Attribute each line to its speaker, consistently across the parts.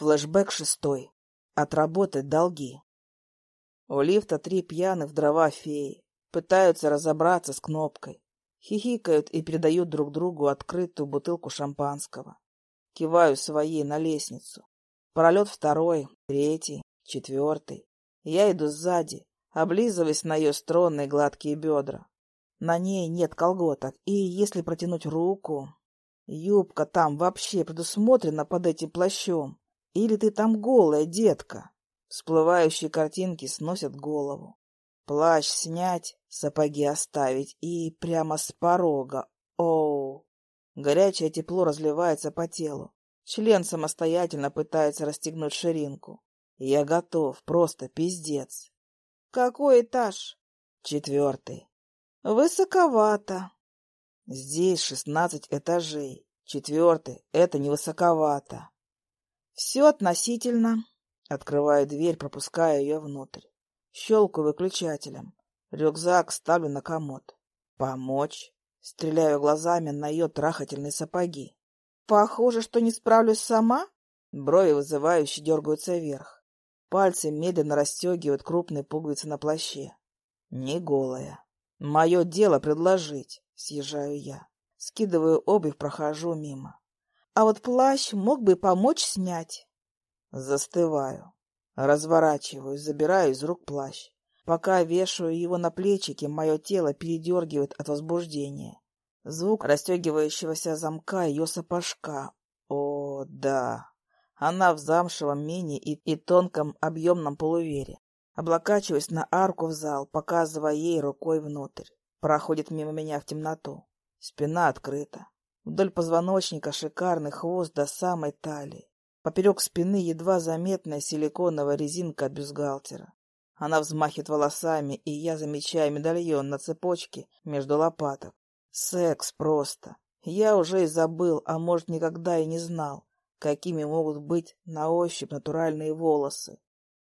Speaker 1: Флэшбэк шестой. Отработать долги. У лифта три пьяных дрова феи. Пытаются разобраться с кнопкой. Хихикают и передают друг другу открытую бутылку шампанского. Киваю своей на лестницу. Пролет второй, третий, четвертый. Я иду сзади, облизываясь на ее стройные гладкие бедра. На ней нет колготок, и если протянуть руку... Юбка там вообще предусмотрена под этим плащом. Или ты там голая, детка? Всплывающие картинки сносят голову. Плащ снять, сапоги оставить и прямо с порога. Оу! Горячее тепло разливается по телу. Член самостоятельно пытается расстегнуть ширинку. Я готов, просто пиздец.
Speaker 2: Какой этаж?
Speaker 1: Четвертый.
Speaker 2: Высоковато.
Speaker 1: Здесь шестнадцать этажей. Четвертый — это невысоковато.
Speaker 2: Все относительно.
Speaker 1: Открываю дверь, пропуская ее внутрь. Щелкаю выключателем. Рюкзак ставлю на комод. Помочь? Стреляю глазами на ее трахательные сапоги.
Speaker 2: Похоже, что не справлюсь сама.
Speaker 1: Брови вызывающе дергаются вверх. Пальцы медленно расстегивают крупные пуговицы на плаще. Не голая. Мое дело предложить, съезжаю я. Скидываю обувь, прохожу мимо.
Speaker 2: А вот плащ мог бы помочь снять.
Speaker 1: Застываю. Разворачиваюсь, забираю из рук плащ. Пока вешаю его на плечики, мое тело передергивает от возбуждения. Звук расстегивающегося замка ее сапожка. О, да. Она в замшевом мини и, и тонком объемном полувере. Облокачиваясь на арку в зал, показывая ей рукой внутрь. Проходит мимо меня в темноту. Спина открыта. Вдоль позвоночника шикарный хвост до самой талии. Поперек спины едва заметная силиконовая резинка от бюстгальтера. Она взмахивает волосами, и я замечаю медальон на цепочке между лопаток. Секс просто. Я уже и забыл, а может, никогда и не знал, какими могут быть на ощупь натуральные волосы.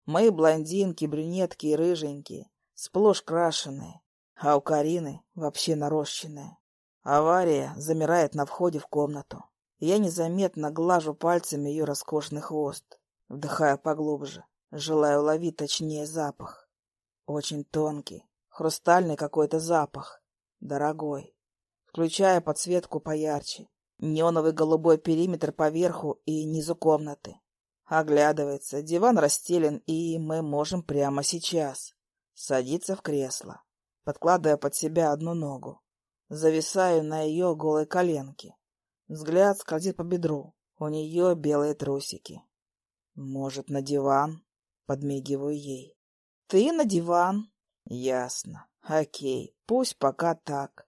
Speaker 1: Мои блондинки, брюнетки и рыженькие, сплошь крашеные, а у Карины вообще нарощенные. Авария замирает на входе в комнату. Я незаметно глажу пальцами ее роскошный хвост, вдыхая поглубже, желая уловить точнее запах. Очень тонкий, хрустальный какой-то запах, дорогой включая подсветку поярче, неоновый голубой периметр поверху и низу комнаты. Оглядывается, диван расстелен, и мы можем прямо сейчас садиться в кресло, подкладывая под себя одну ногу. Зависаю на ее голой коленке. Взгляд скользит по бедру. У нее белые трусики. Может, на диван? Подмигиваю ей.
Speaker 2: Ты на диван.
Speaker 1: Ясно. Окей, пусть пока так.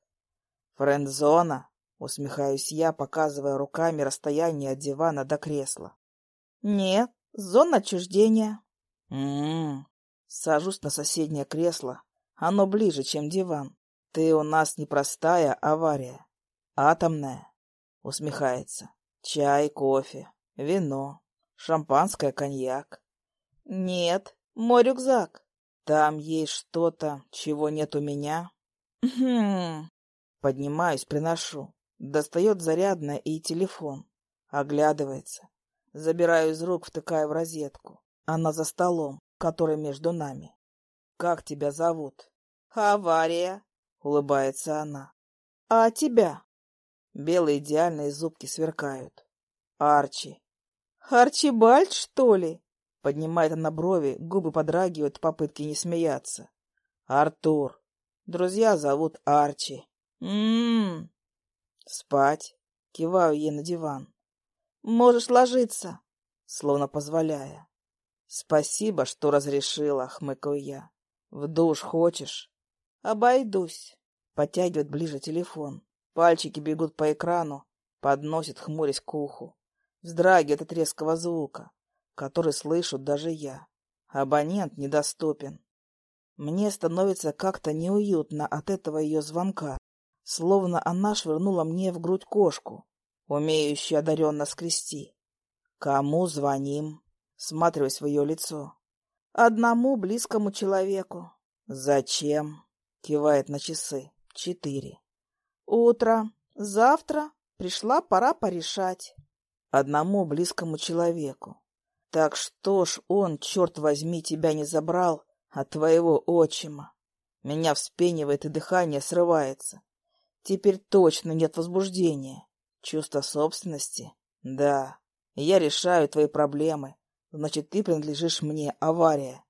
Speaker 1: «Френдзона?» — усмехаюсь я, показывая руками расстояние от дивана до кресла.
Speaker 2: «Нет, зона отчуждения».
Speaker 1: «М-м-м». Сажусь на соседнее кресло. Оно ближе, чем диван. Ты у нас не простая авария. Атомная. Усмехается. Чай, кофе, вино, шампанское, коньяк.
Speaker 2: Нет, мой рюкзак.
Speaker 1: Там есть что-то, чего нет у меня.
Speaker 2: Хм.
Speaker 1: Поднимаюсь, приношу. Достает зарядное и телефон. Оглядывается. Забираю из рук, втыкаю в розетку. Она за столом, который между нами. «Как тебя зовут?»
Speaker 2: «Авария», —
Speaker 1: улыбается она.
Speaker 2: «А тебя?»
Speaker 1: Белые идеальные зубки сверкают. «Арчи».
Speaker 2: «Арчибальд, что ли?»
Speaker 1: Поднимает она брови, губы подрагивают в попытке не смеяться. «Артур. Друзья зовут Арчи».
Speaker 2: М-м.
Speaker 1: Спать. Киваю ей на диван.
Speaker 2: Можешь ложиться,
Speaker 1: словно позволяя. Спасибо, что разрешила, хмыкаю я. В душ хочешь?
Speaker 2: Обойдусь.
Speaker 1: Подтягивает ближе телефон. Пальчики бегут по экрану, подносит, хмурясь к уху. Вздрагивает от резкого звука, который слышу даже я. Абонент недоступен. Мне становится как-то неуютно от этого ее звонка словно она швырнула мне в грудь кошку, умеющую одаренно скрести. Кому звоним? Сматриваясь в ее лицо.
Speaker 2: Одному близкому человеку.
Speaker 1: Зачем? Кивает на часы. Четыре.
Speaker 2: Утро. Завтра. Пришла пора порешать.
Speaker 1: Одному близкому человеку. Так что ж он, черт возьми, тебя не забрал от твоего отчима? Меня вспенивает и дыхание срывается. Теперь точно нет возбуждения. Чувство собственности? Да. Я решаю твои проблемы. Значит, ты принадлежишь мне, авария.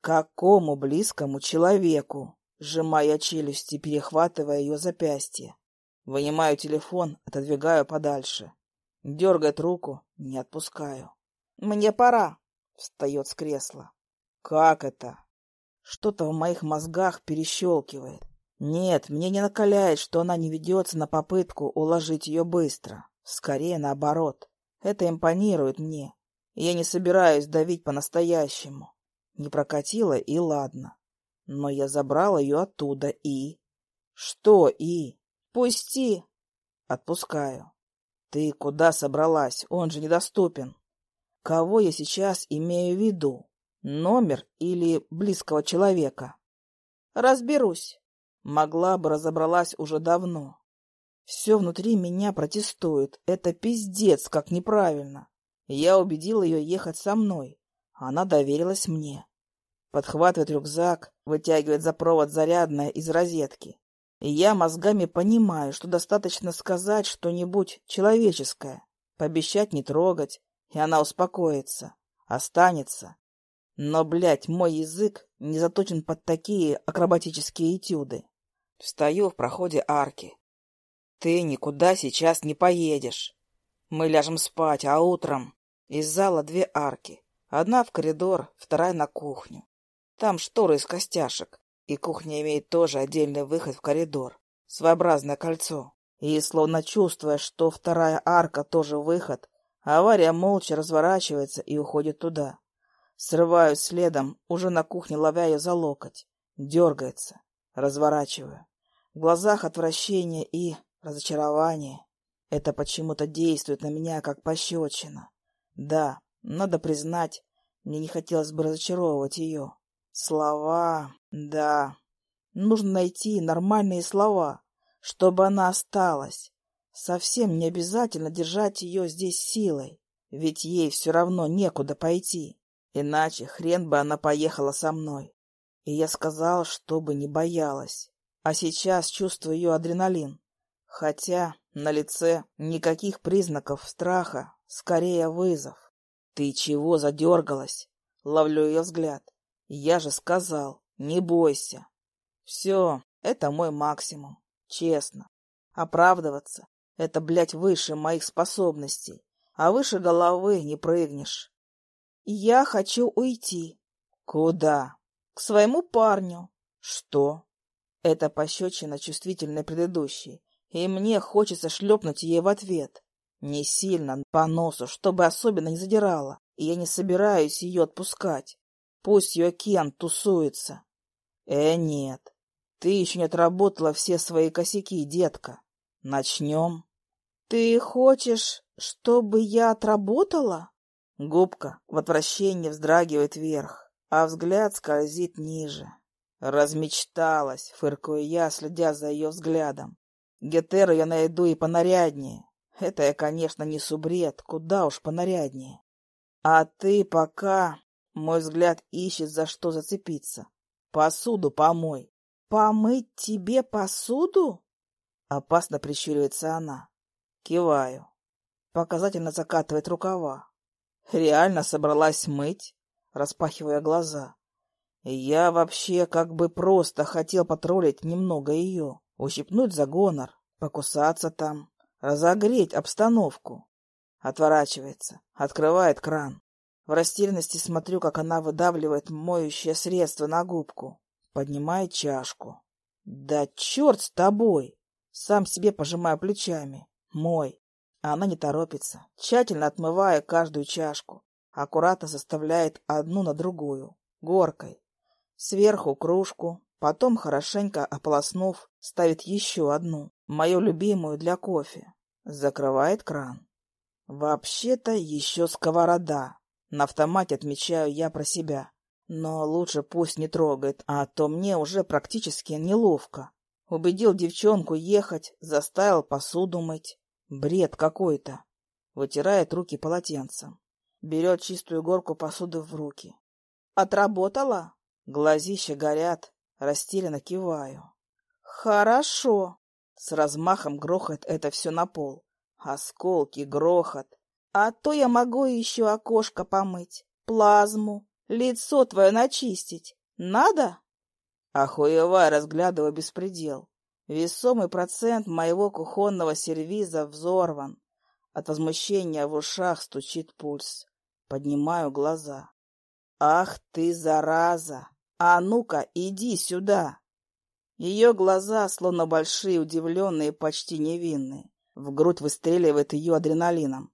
Speaker 1: Какому близкому человеку? Сжимая челюсти, перехватывая ее запястье. Вынимаю телефон, отодвигаю подальше. Дергает руку, не отпускаю.
Speaker 2: «Мне пора», —
Speaker 1: встает с кресла. «Как это?» Что-то в моих мозгах перещелкивает. Нет, мне не накаляет, что она не ведется на попытку уложить ее быстро. Скорее наоборот. Это импонирует мне. Я не собираюсь давить по-настоящему. Не прокатило и ладно. Но я забрал ее оттуда и... Что и?
Speaker 2: Пусти.
Speaker 1: Отпускаю. Ты куда собралась? Он же недоступен. Кого я сейчас имею в виду? Номер или близкого человека?
Speaker 2: Разберусь.
Speaker 1: Могла бы разобралась уже давно. Все внутри меня протестует. Это пиздец, как неправильно. Я убедил ее ехать со мной. Она доверилась мне. Подхватывает рюкзак, вытягивает за провод зарядное из розетки. И я мозгами понимаю, что достаточно сказать что-нибудь человеческое, пообещать не трогать, и она успокоится, останется. Но, блядь, мой язык не заточен под такие акробатические этюды. Встаю в проходе арки. Ты никуда сейчас не поедешь. Мы ляжем спать, а утром из зала две арки. Одна в коридор, вторая на кухню. Там шторы из костяшек, и кухня имеет тоже отдельный выход в коридор. Своеобразное кольцо. И, словно чувствуя, что вторая арка тоже выход, авария молча разворачивается и уходит туда. Срываюсь следом, уже на кухне ловя ее за локоть. Дергается. Разворачиваю. В глазах отвращение и разочарование. Это почему-то действует на меня, как пощечина. Да, надо признать, мне не хотелось бы разочаровывать ее. Слова, да. Нужно найти нормальные слова, чтобы она осталась. Совсем не обязательно держать ее здесь силой, ведь ей все равно некуда пойти. Иначе хрен бы она поехала со мной. И я сказал, чтобы не боялась. А сейчас чувствую ее адреналин. Хотя на лице никаких признаков страха, скорее вызов. Ты чего задергалась? Ловлю ее взгляд. Я же сказал, не бойся. Все, это мой максимум. Честно. Оправдываться — это, блядь, выше моих способностей. А выше головы не прыгнешь.
Speaker 2: Я хочу уйти.
Speaker 1: Куда?
Speaker 2: К своему парню.
Speaker 1: Что? Это пощечина чувствительной предыдущей, и мне хочется шлепнуть ей в ответ. Не сильно, по носу, чтобы особенно не задирала, и я не собираюсь ее отпускать. Пусть ее Кен тусуется. Э, нет, ты еще не отработала все свои косяки, детка. Начнем.
Speaker 2: Ты хочешь, чтобы я отработала?
Speaker 1: Губка в отвращении вздрагивает вверх, а взгляд скользит ниже. Размечталась, фыркаю я, следя за ее взглядом. Гетеру я найду и понаряднее. Это я, конечно, не субред, куда уж понаряднее. А ты пока... Мой взгляд ищет, за что зацепиться. Посуду помой.
Speaker 2: Помыть тебе посуду?
Speaker 1: Опасно прищуривается она. Киваю. Показательно закатывает рукава. Реально собралась мыть, распахивая глаза. Я вообще как бы просто хотел потроллить немного ее, ущипнуть за гонор, покусаться там, разогреть обстановку. Отворачивается, открывает кран. В растерянности смотрю, как она выдавливает моющее средство на губку. Поднимает чашку. Да черт с тобой! Сам себе пожимаю плечами. Мой. А она не торопится, тщательно отмывая каждую чашку. Аккуратно заставляет одну на другую, горкой. Сверху кружку, потом, хорошенько ополоснув, ставит еще одну, мою любимую для кофе. Закрывает кран. Вообще-то еще сковорода. На автомате отмечаю я про себя. Но лучше пусть не трогает, а то мне уже практически неловко. Убедил девчонку ехать, заставил посуду мыть. Бред какой-то. Вытирает руки полотенцем. Берет чистую горку посуды в руки.
Speaker 2: Отработала?
Speaker 1: Глазища горят, растерянно киваю.
Speaker 2: Хорошо.
Speaker 1: С размахом грохает это все на пол. Осколки, грохот.
Speaker 2: А то я могу еще окошко помыть, плазму, лицо твое начистить. Надо?
Speaker 1: Охуевай, разглядывая беспредел. Весомый процент моего кухонного сервиза взорван. От возмущения в ушах стучит пульс. Поднимаю глаза. «Ах ты, зараза! А ну-ка, иди сюда!» Ее глаза, словно большие, удивленные, почти невинные. В грудь выстреливает ее адреналином.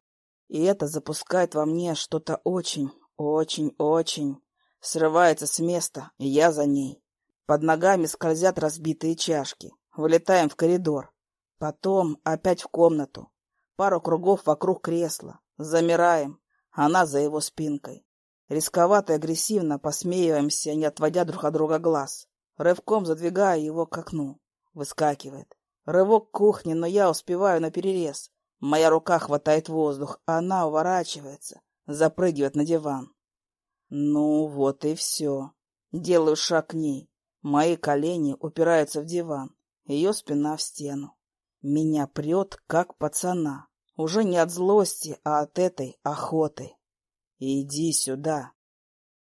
Speaker 1: И это запускает во мне что-то очень, очень, очень. Срывается с места, и я за ней. Под ногами скользят разбитые чашки. Вылетаем в коридор. Потом опять в комнату. Пару кругов вокруг кресла. Замираем. Она за его спинкой. Рисковато и агрессивно посмеиваемся, не отводя друг от друга глаз. Рывком задвигая его к окну. Выскакивает. Рывок к кухне, но я успеваю на перерез. Моя рука хватает воздух, а она уворачивается, запрыгивает на диван. Ну, вот и все. Делаю шаг к ней. Мои колени упираются в диван, ее спина в стену. Меня прет, как пацана. Уже не от злости, а от этой охоты. Иди сюда.